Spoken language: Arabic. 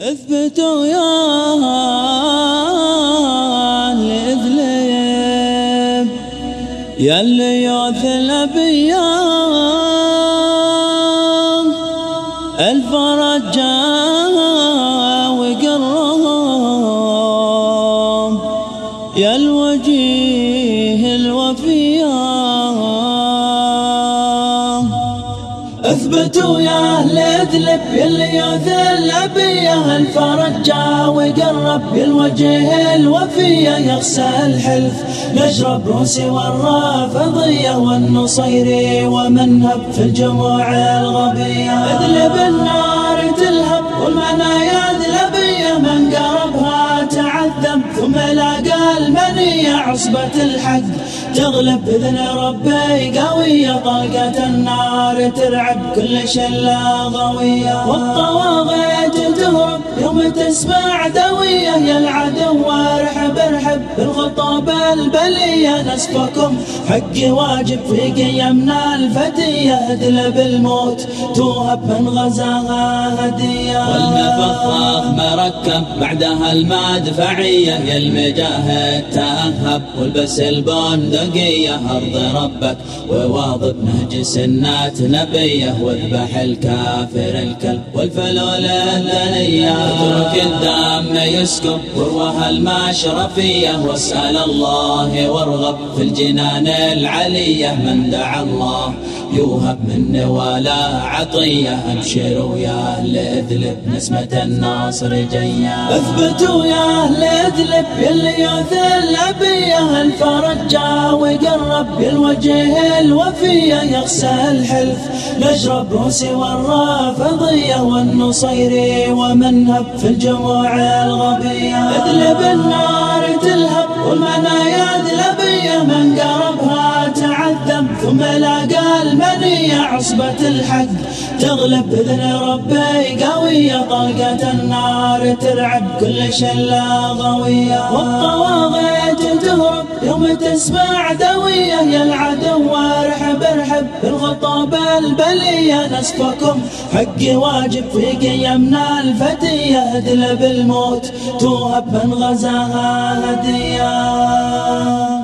اثبتوا يا اذلب يا اللي يوثل بيام الفرج وقرهم يا الوجيه الوفيام اثبتوا يا أهل ادلب يلي يذل بيه الفرج جا وقرب بالوجه الوفيه يغسى الحلف. نجرب روسي والرافضيه والنصيري ومن هب في الجموع الغبيه ادلب النار تلهب والمنايا ادلبيه من قربها تعذب ثم لاقى المنيه عصبة الحق؟ تغلب بإذن ربي قوية طلقة النار ترعب كل شلة غوية. والطواغيت تهرب يوم تسمع دوية يا العدو ارحب ارحب بالخطاب البلية. نسفكم حقي واجب في قيمنا الفتية ادلب الموت توهب من غزاها هدية. والمفخخ مركب بعدها يا المجاهد تأهب والبس البندق بقية أرض ربك. وواظب نهج سنات نبيه واذبح الكافر الكلب والفلول الدنية اترك الدم يسكب وروها المشرفية واسأل الله وارغب في الجنان العلية من دعا الله. يوهب من ولا عطية. أبشروا يا أهل إذلب نسمة الناصر جيا. اثبتوا يا أهل إذلب يلي يذل بيه الفرج. وقرب بالوجه الوفية يغسى الحلف. نجرب روسي والرافضية والنصيري ومنهب في الجموع الغبية. اذلب النار تلهب والمنايا ذلبية من قربها تعذب ثم لاقى المنية عصبة الحق تغلب بإذن ربي قوية طلقة النار ترعب كل شلة غوية والطواغيت تهرب يوم تسمع دوية يا العدو ارحب ارحب بالغطاب البلية. نسفكم حقي واجب في قيمنا الفتية. ادلب الموت توهب من غزاها هدية.